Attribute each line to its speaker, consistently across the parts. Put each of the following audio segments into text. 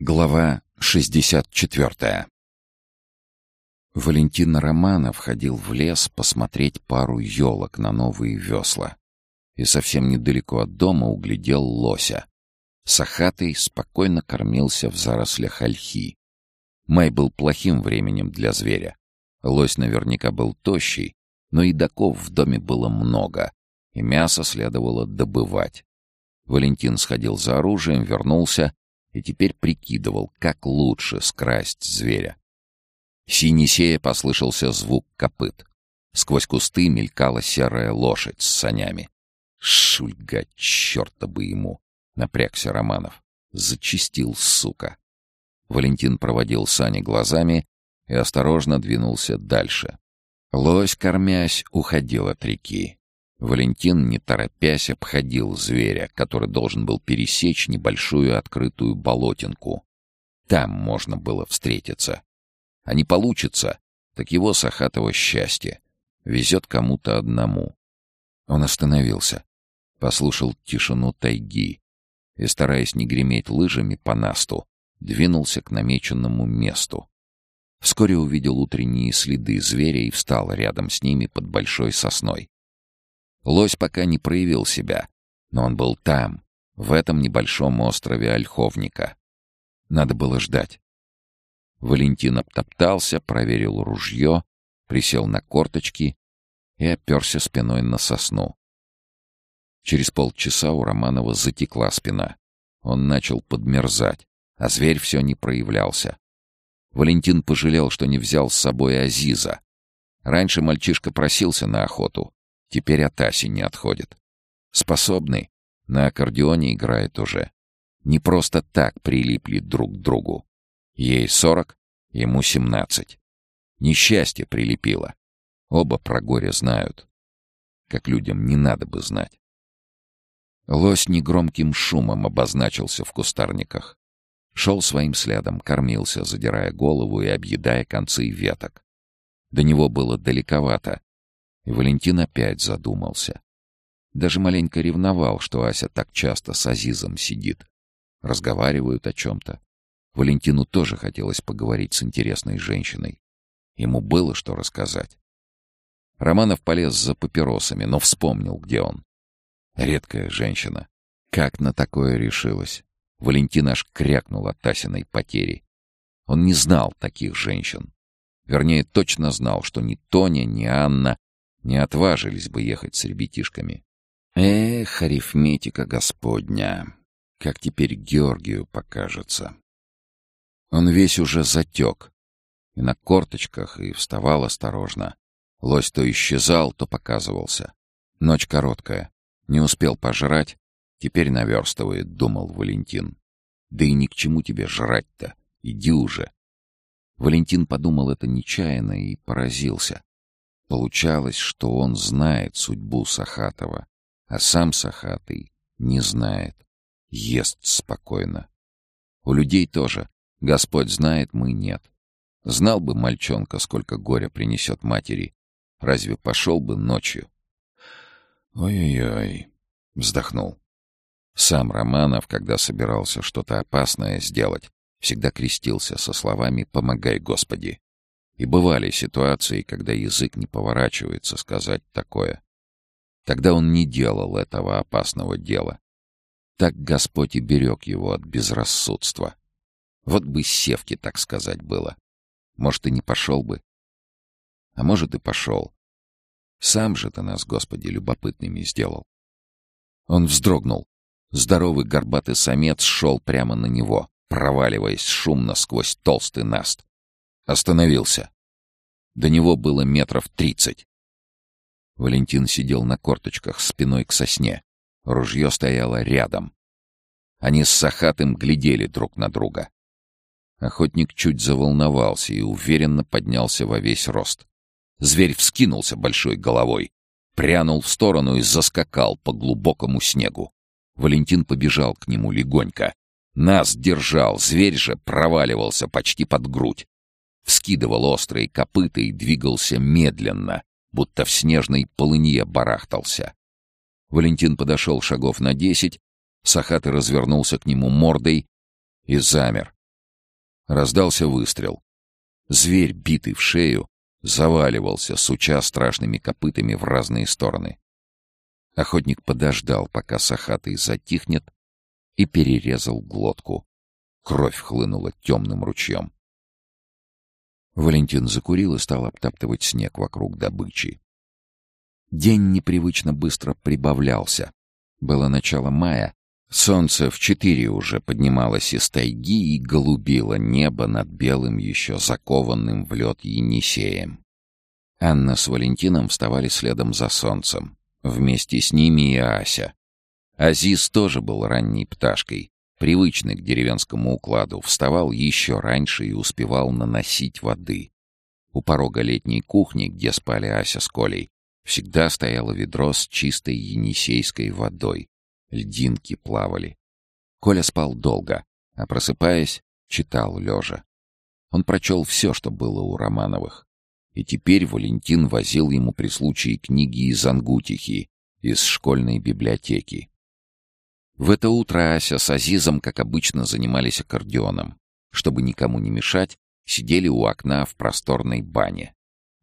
Speaker 1: Глава 64 Валентин Романов ходил в лес посмотреть пару елок на новые весла. И совсем недалеко от дома углядел лося. Сахатый спокойно кормился в зарослях ольхи. Май был плохим временем для зверя. Лось наверняка был тощий, но едоков в доме было много, и мясо следовало добывать. Валентин сходил за оружием, вернулся и теперь прикидывал, как лучше скрасть зверя. Синесея послышался звук копыт. Сквозь кусты мелькала серая лошадь с санями. «Шульга, черта бы ему!» — напрягся Романов. Зачистил, сука. Валентин проводил сани глазами и осторожно двинулся дальше. Лось, кормясь, уходил от реки. Валентин, не торопясь, обходил зверя, который должен был пересечь небольшую открытую болотинку. Там можно было встретиться. А не получится, так его Сахатово счастье. Везет кому-то одному. Он остановился, послушал тишину тайги и, стараясь не греметь лыжами по насту, двинулся к намеченному месту. Вскоре увидел утренние следы зверя и встал рядом с ними под большой сосной. Лось пока не проявил себя, но он был там, в этом небольшом острове Ольховника. Надо было ждать. Валентин обтоптался, проверил ружье, присел на корточки и оперся спиной на сосну. Через полчаса у Романова затекла спина. Он начал подмерзать, а зверь все не проявлялся. Валентин пожалел, что не взял с собой Азиза. Раньше мальчишка просился на охоту, Теперь от Аси не отходит. Способный. На аккордеоне играет уже. Не просто так прилипли друг к другу. Ей сорок, ему семнадцать. Несчастье прилепило. Оба про горе знают. Как людям не надо бы знать. Лось негромким шумом обозначился в кустарниках. Шел своим следом, кормился, задирая голову и объедая концы веток. До него было далековато, и Валентин опять задумался. Даже маленько ревновал, что Ася так часто с Азизом сидит. Разговаривают о чем-то. Валентину тоже хотелось поговорить с интересной женщиной. Ему было что рассказать. Романов полез за папиросами, но вспомнил, где он. Редкая женщина. Как на такое решилась? Валентин аж крякнул от Тасиной потери. Он не знал таких женщин. Вернее, точно знал, что ни Тоня, ни Анна не отважились бы ехать с ребятишками. Эх, арифметика господня, как теперь Георгию покажется. Он весь уже затек, и на корточках, и вставал осторожно. Лось то исчезал, то показывался. Ночь короткая, не успел пожрать, теперь наверстывает, думал Валентин. Да и ни к чему тебе жрать-то, иди уже. Валентин подумал это нечаянно и поразился. Получалось, что он знает судьбу Сахатова, а сам Сахатый не знает, ест спокойно. У людей тоже. Господь знает, мы нет. Знал бы мальчонка, сколько горя принесет матери. Разве пошел бы ночью? «Ой-ой-ой», — вздохнул. Сам Романов, когда собирался что-то опасное сделать, всегда крестился со словами «Помогай, Господи». И бывали ситуации, когда язык не поворачивается сказать такое. Тогда он не делал этого опасного дела. Так Господь и берег его от безрассудства. Вот бы севки, так сказать, было. Может, и не пошел бы. А может, и пошел. Сам же ты нас, Господи, любопытными сделал. Он вздрогнул. Здоровый горбатый самец шел прямо на него, проваливаясь шумно сквозь толстый наст. Остановился. До него было метров тридцать. Валентин сидел на корточках, спиной к сосне. Ружье стояло рядом. Они с Сахатым глядели друг на друга. Охотник чуть заволновался и уверенно поднялся во весь рост. Зверь вскинулся большой головой, прянул в сторону и заскакал по глубокому снегу. Валентин побежал к нему легонько. Нас держал, зверь же проваливался почти под грудь вскидывал острые копыта и двигался медленно, будто в снежной полынье барахтался. Валентин подошел шагов на десять, Сахатый развернулся к нему мордой и замер, Раздался выстрел. Зверь, битый в шею, заваливался, суча страшными копытами в разные стороны. Охотник подождал, пока сахатый затихнет, и перерезал глотку. Кровь хлынула темным ручьем. Валентин закурил и стал обтаптывать снег вокруг добычи. День непривычно быстро прибавлялся. Было начало мая, солнце в четыре уже поднималось из тайги и голубило небо над белым еще закованным в лед Енисеем. Анна с Валентином вставали следом за солнцем. Вместе с ними и Ася. Азиз тоже был ранней пташкой, привычный к деревенскому укладу, вставал еще раньше и успевал наносить воды. У порога летней кухни, где спали Ася с Колей, всегда стояло ведро с чистой енисейской водой. Льдинки плавали. Коля спал долго, а просыпаясь, читал лежа. Он прочел все, что было у Романовых. И теперь Валентин возил ему при случае книги из Ангутихи, из школьной библиотеки. В это утро Ася с Азизом, как обычно, занимались аккордеоном. Чтобы никому не мешать, сидели у окна в просторной бане.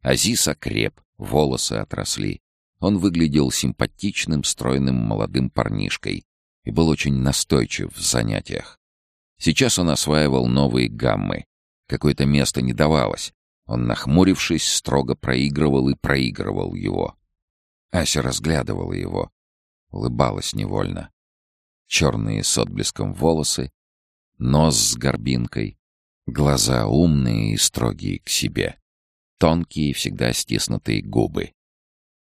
Speaker 1: Азиз окреп, волосы отросли. Он выглядел симпатичным, стройным молодым парнишкой и был очень настойчив в занятиях. Сейчас он осваивал новые гаммы. Какое-то место не давалось. Он, нахмурившись, строго проигрывал и проигрывал его. Ася разглядывала его, улыбалась невольно черные с отблеском волосы, нос с горбинкой, глаза умные и строгие к себе, тонкие, всегда стиснутые губы.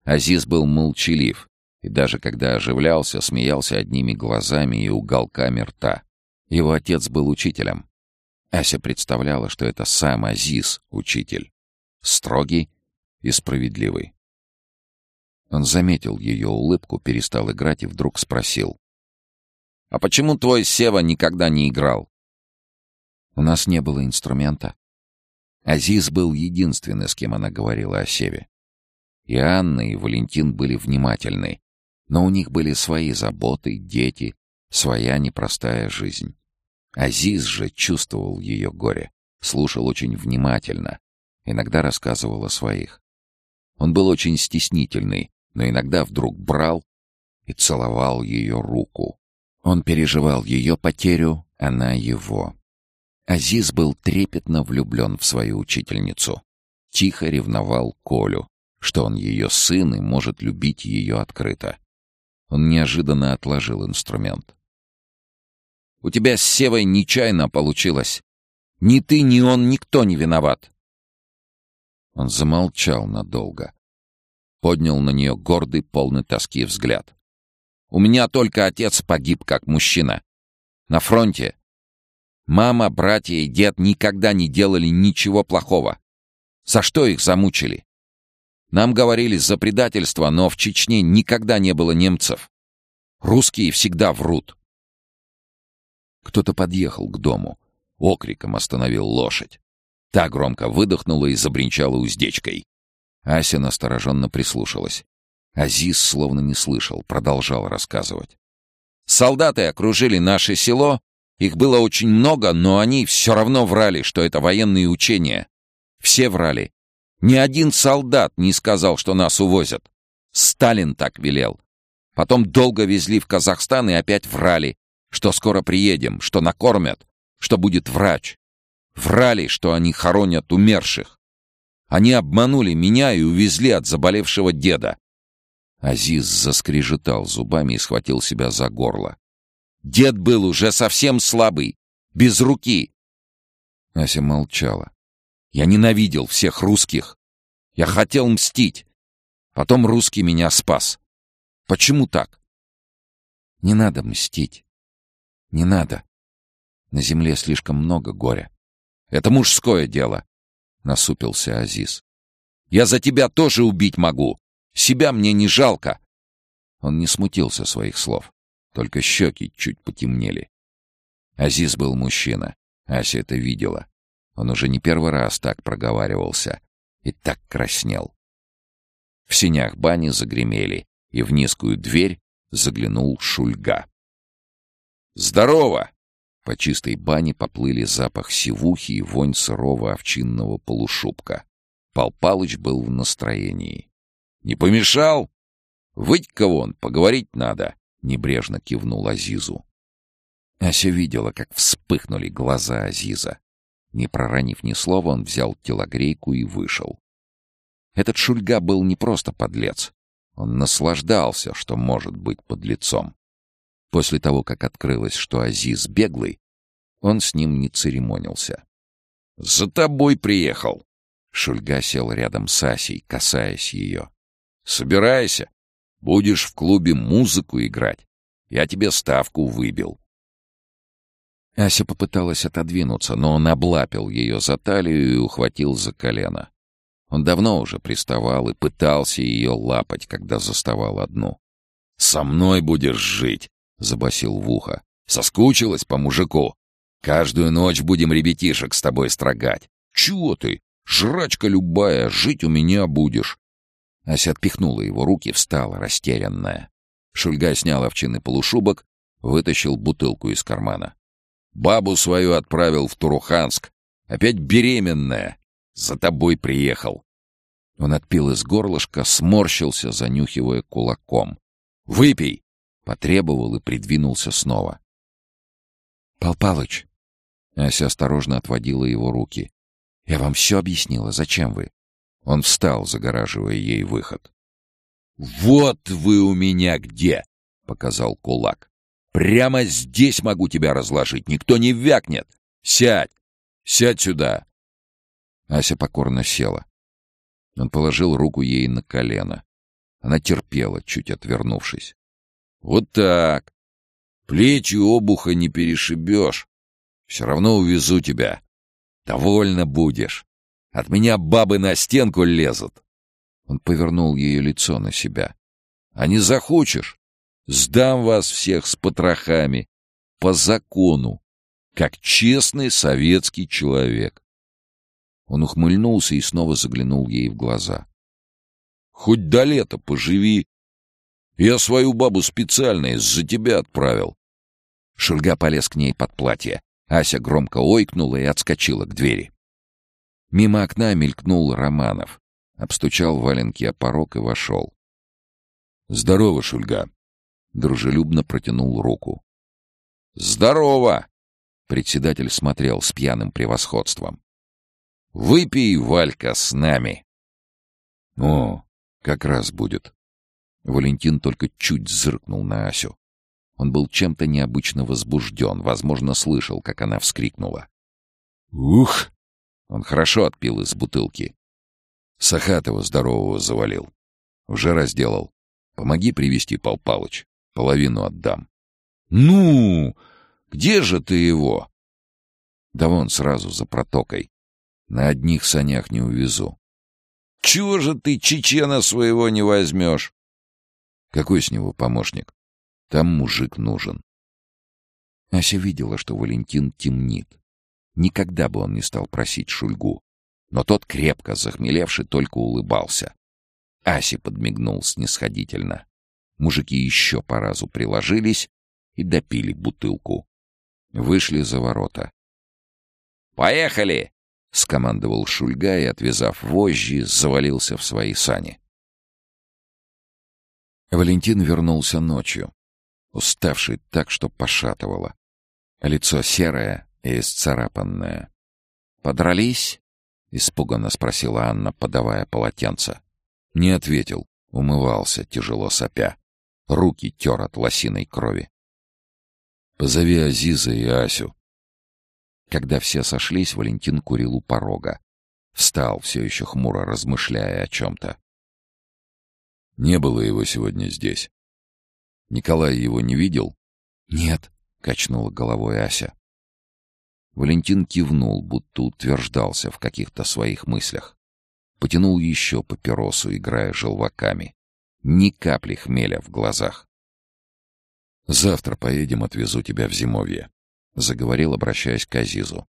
Speaker 1: Азиз был молчалив, и даже когда оживлялся, смеялся одними глазами и уголками рта. Его отец был учителем. Ася представляла, что это сам Азиз — учитель. Строгий и справедливый. Он заметил ее улыбку, перестал играть и вдруг спросил. А почему твой Сева никогда не играл? У нас не было инструмента. Азиз был единственный, с кем она говорила о Севе. И Анна, и Валентин были внимательны, но у них были свои заботы, дети, своя непростая жизнь. Азиз же чувствовал ее горе, слушал очень внимательно, иногда рассказывал о своих. Он был очень стеснительный, но иногда вдруг брал и целовал ее руку. Он переживал ее потерю, она его. Азиз был трепетно влюблен в свою учительницу. Тихо ревновал Колю, что он ее сын и может любить ее открыто. Он неожиданно отложил инструмент. «У тебя с Севой нечаянно получилось. Ни ты, ни он, никто не виноват». Он замолчал надолго. Поднял на нее гордый, полный тоски взгляд. У меня только отец погиб как мужчина. На фронте. Мама, братья и дед никогда не делали ничего плохого. За что их замучили? Нам говорили за предательство, но в Чечне никогда не было немцев. Русские всегда врут. Кто-то подъехал к дому. Окриком остановил лошадь. Та громко выдохнула и забринчала уздечкой. Ася настороженно прислушалась. Азиз словно не слышал, продолжал рассказывать. «Солдаты окружили наше село. Их было очень много, но они все равно врали, что это военные учения. Все врали. Ни один солдат не сказал, что нас увозят. Сталин так велел. Потом долго везли в Казахстан и опять врали, что скоро приедем, что накормят, что будет врач. Врали, что они хоронят умерших. Они обманули меня и увезли от заболевшего деда. Азиз заскрежетал зубами и схватил себя за горло. «Дед был уже совсем слабый, без руки!» Ася молчала. «Я ненавидел всех русских. Я хотел мстить. Потом русский меня спас. Почему так?» «Не надо мстить. Не надо. На земле слишком много горя. Это мужское дело», — насупился Азиз. «Я за тебя тоже убить могу. Себя мне не жалко!» Он не смутился своих слов, только щеки чуть потемнели. Азиз был мужчина, Ася это видела. Он уже не первый раз так проговаривался и так краснел. В синях бани загремели, и в низкую дверь заглянул Шульга. «Здорово! По чистой бане поплыли запах сивухи и вонь сырого овчинного полушубка. Пал Палыч был в настроении. «Не помешал? Выйдь-ка вон, поговорить надо!» — небрежно кивнул Азизу. Ася видела, как вспыхнули глаза Азиза. Не проронив ни слова, он взял телогрейку и вышел. Этот Шульга был не просто подлец. Он наслаждался, что может быть подлецом. После того, как открылось, что Азиз беглый, он с ним не церемонился. «За тобой приехал!» Шульга сел рядом с Асей, касаясь ее. «Собирайся. Будешь в клубе музыку играть. Я тебе ставку выбил». Ася попыталась отодвинуться, но он облапил ее за талию и ухватил за колено. Он давно уже приставал и пытался ее лапать, когда заставал одну. «Со мной будешь жить!» — забасил в ухо. «Соскучилась по мужику? Каждую ночь будем ребятишек с тобой строгать. Чего ты? Жрачка любая, жить у меня будешь!» Ася отпихнула его руки, встала, растерянная. Шульга снял овчинный полушубок, вытащил бутылку из кармана. «Бабу свою отправил в Туруханск. Опять беременная. За тобой приехал. Он отпил из горлышка, сморщился, занюхивая кулаком. «Выпей!» — потребовал и придвинулся снова. «Пал Палыч!» Ася осторожно отводила его руки. «Я вам все объяснила. Зачем вы?» Он встал, загораживая ей выход. «Вот вы у меня где!» — показал кулак. «Прямо здесь могу тебя разложить. Никто не вякнет. Сядь! Сядь сюда!» Ася покорно села. Он положил руку ей на колено. Она терпела, чуть отвернувшись. «Вот так. Плечи обуха не перешибешь. Все равно увезу тебя. Довольно будешь. От меня бабы на стенку лезут». Он повернул ее лицо на себя. «А не захочешь? Сдам вас всех с потрохами. По закону. Как честный советский человек. Он ухмыльнулся и снова заглянул ей в глаза. «Хоть до лета поживи. Я свою бабу специально из-за тебя отправил». Шульга полез к ней под платье. Ася громко ойкнула и отскочила к двери. Мимо окна мелькнул Романов. Обстучал валенки о порог и вошел. «Здорово, Шульга!» Дружелюбно протянул руку. «Здорово!» Председатель смотрел с пьяным превосходством. Выпей, Валька, с нами. О, как раз будет. Валентин только чуть зыркнул на Асю. Он был чем-то необычно возбужден, возможно, слышал, как она вскрикнула. «Ух!» Он хорошо отпил из бутылки. Сахатова здорового завалил. Уже разделал. Помоги привести Пал Палыч. Половину отдам. «Ну! Где же ты его?» «Да вон сразу за протокой. На одних санях не увезу. Чего же ты чечена своего не возьмешь? Какой с него помощник? Там мужик нужен. Ася видела, что Валентин темнит. Никогда бы он не стал просить Шульгу. Но тот, крепко захмелевший, только улыбался. Асе подмигнул снисходительно. Мужики еще по разу приложились и допили бутылку. Вышли за ворота. «Поехали!» — скомандовал Шульга и, отвязав вожжи, завалился в свои сани. Валентин вернулся ночью, уставший так, что пошатывало. Лицо серое и исцарапанное. «Подрались?» — испуганно спросила Анна, подавая полотенце. Не ответил, умывался, тяжело сопя. Руки тер от лосиной крови. «Позови Азиза и Асю», когда все сошлись, Валентин курил у порога. Встал, все еще хмуро размышляя о чем-то. Не было его сегодня здесь. Николай его не видел? Нет, качнула головой Ася. Валентин кивнул, будто утверждался в каких-то своих мыслях. Потянул еще папиросу, играя желваками. Ни капли хмеля в глазах. «Завтра поедем, отвезу тебя в зимовье. — заговорил, обращаясь к Азизу.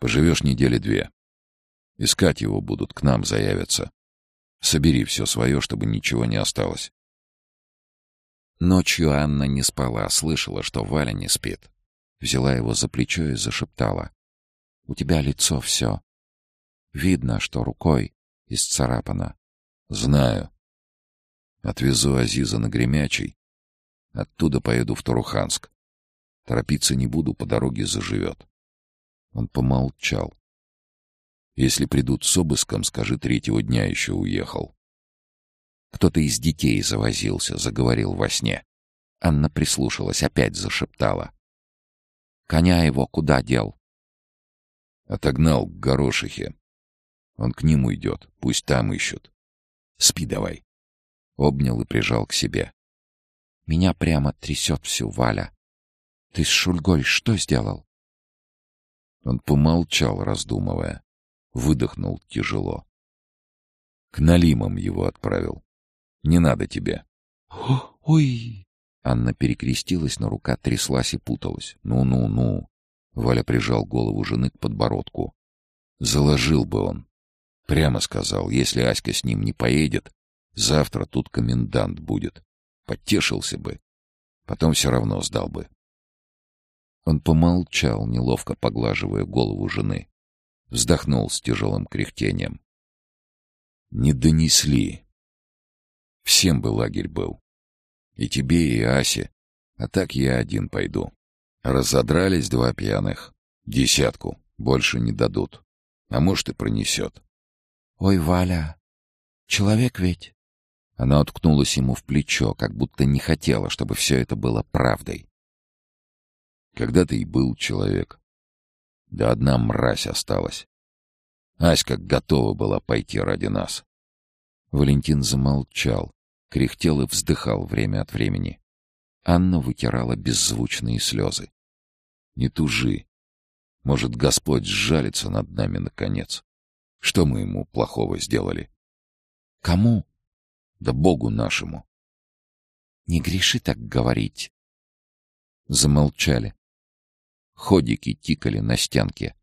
Speaker 1: «Поживешь недели две. Искать его будут, к нам заявятся. Собери все свое, чтобы ничего не осталось». Ночью Анна не спала, слышала, что Валя не спит. Взяла его за плечо и зашептала. «У тебя лицо все. Видно, что рукой исцарапано».
Speaker 2: «Знаю. Отвезу Азиза на Гремячий. Оттуда поеду в Туруханск. Торопиться не буду, по дороге заживет». Он помолчал. «Если придут с обыском, скажи, третьего дня еще уехал».
Speaker 1: Кто-то из детей завозился, заговорил во сне. Анна прислушалась, опять зашептала. «Коня его куда дел?»
Speaker 2: Отогнал к горошихе. Он к ним уйдет, пусть там ищут. Спи давай. Обнял и прижал к себе.
Speaker 1: Меня прямо трясет всю, Валя. Ты с Шульгой что сделал?
Speaker 2: Он помолчал, раздумывая. Выдохнул тяжело. К Налимам его отправил. Не надо тебе.
Speaker 1: Ой! Анна перекрестилась, но рука тряслась и путалась. Ну-ну-ну. Валя прижал голову жены к подбородку.
Speaker 2: Заложил бы он. Прямо сказал, если Аська с ним не поедет, завтра тут комендант будет. Подтешился бы. Потом все равно сдал бы. Он помолчал, неловко поглаживая голову жены. Вздохнул с тяжелым кряхтением. Не донесли. Всем бы лагерь был. И тебе, и Асе. А так я один пойду. Разодрались два пьяных. Десятку. Больше не дадут. А может, и пронесет.
Speaker 1: «Ой, Валя, человек ведь...» Она уткнулась ему в плечо, как будто не хотела, чтобы все это было правдой.
Speaker 2: Когда-то и был человек. Да одна мразь осталась. Аська готова была пойти ради нас.
Speaker 1: Валентин замолчал, кряхтел и вздыхал время от времени. Анна вытирала беззвучные слезы.
Speaker 2: «Не тужи. Может, Господь сжалится над нами наконец. Что мы ему плохого сделали?»
Speaker 1: «Кому?»
Speaker 2: «Да Богу нашему».
Speaker 1: «Не греши так говорить».
Speaker 2: Замолчали. Ходики тикали на стенке.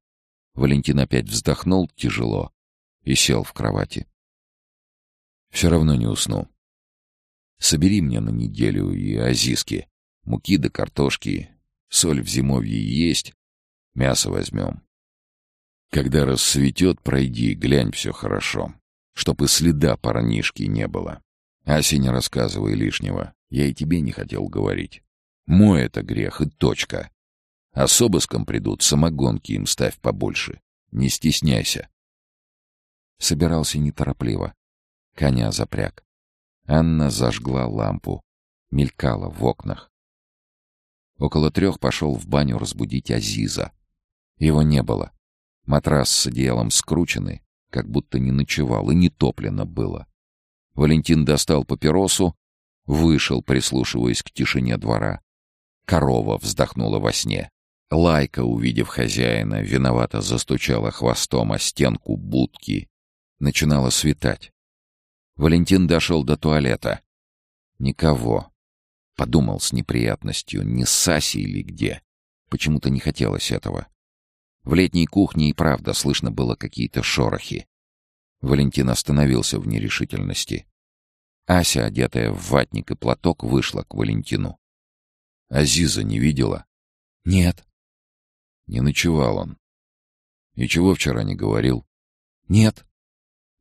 Speaker 2: Валентин опять вздохнул тяжело и сел в кровати. «Все равно не усну. Собери мне на неделю и азиски, муки да картошки, соль в зимовье есть, мясо возьмем. Когда рассветет, пройди, глянь все хорошо, чтоб и следа парнишки не было. Асе не рассказывай лишнего, я и тебе не хотел говорить. Мой это грех и точка. А с обыском придут, самогонки им ставь побольше. Не стесняйся.
Speaker 1: Собирался неторопливо. Коня запряг. Анна зажгла лампу. Мелькала в окнах. Около трех пошел в баню разбудить Азиза. Его не было. Матрас с одеялом скрученный, как будто не ночевал, и не топлено было. Валентин достал папиросу, вышел, прислушиваясь к тишине двора. Корова вздохнула во сне. Лайка, увидев хозяина, виновато застучала хвостом о стенку будки. Начинало светать. Валентин дошел до туалета. Никого. Подумал с неприятностью, не Саси или где. Почему-то не хотелось этого. В летней кухне и правда слышно было какие-то шорохи. Валентин остановился в нерешительности. Ася, одетая в ватник и платок, вышла к Валентину.
Speaker 2: «Азиза не видела?»
Speaker 1: «Нет».
Speaker 2: «Не ночевал он. Ничего вчера не говорил?»
Speaker 1: «Нет.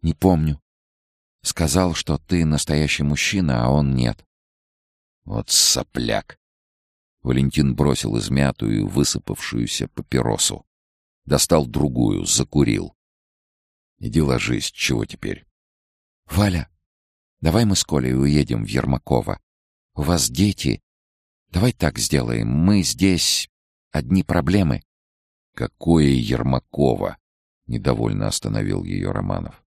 Speaker 1: Не помню. Сказал, что ты настоящий мужчина, а он нет.
Speaker 2: Вот сопляк. Валентин бросил измятую, высыпавшуюся папиросу. Достал другую, закурил. Иди ложись, чего теперь?
Speaker 1: Валя, давай мы с Колей уедем в Ермакова. У вас дети. Давай так сделаем. Мы здесь одни проблемы.
Speaker 2: Какое Ермакова? Недовольно остановил ее Романов.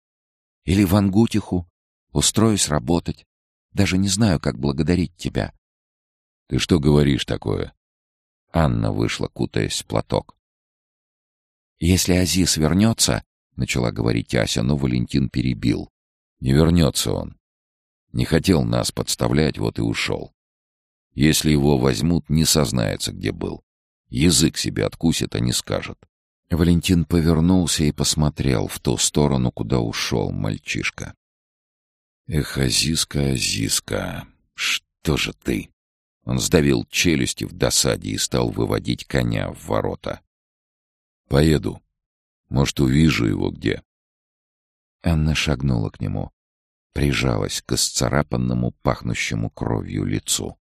Speaker 1: Или в Ангутиху. Устроюсь работать. Даже не знаю, как благодарить тебя.
Speaker 2: Ты что говоришь такое? Анна вышла, кутаясь в платок.
Speaker 1: Если Азиз вернется, — начала говорить Ася, но Валентин перебил.
Speaker 2: Не вернется он. Не хотел нас подставлять, вот и ушел. Если его возьмут, не сознается, где был. Язык себе откусит, а не скажет.
Speaker 1: Валентин повернулся и посмотрел в ту сторону, куда ушел мальчишка.
Speaker 2: «Эх, Азиска, Азиска, что же ты?»
Speaker 1: Он сдавил челюсти в досаде и стал выводить коня в ворота. «Поеду. Может, увижу его где».
Speaker 2: Анна шагнула к нему, прижалась к исцарапанному, пахнущему кровью лицу.